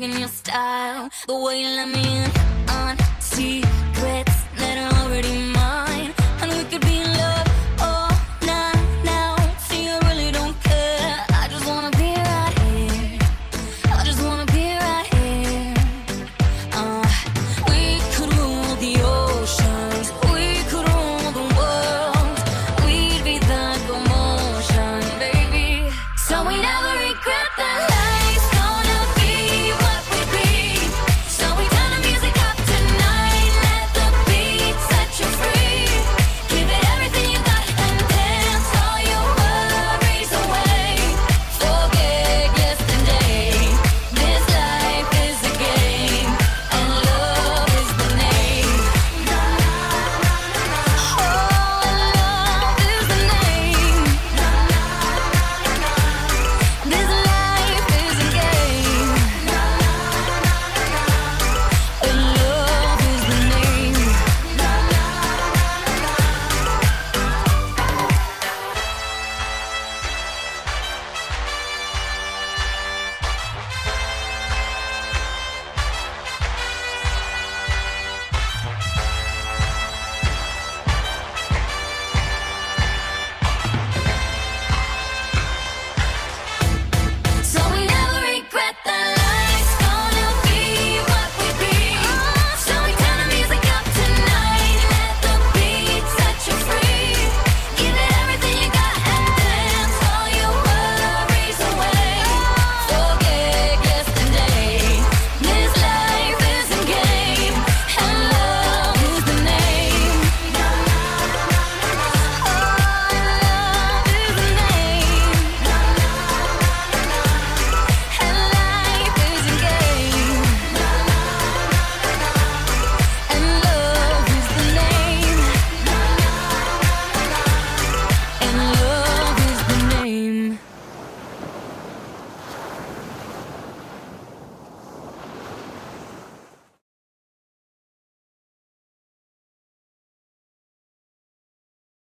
digging your style. The way you let me in on secrets.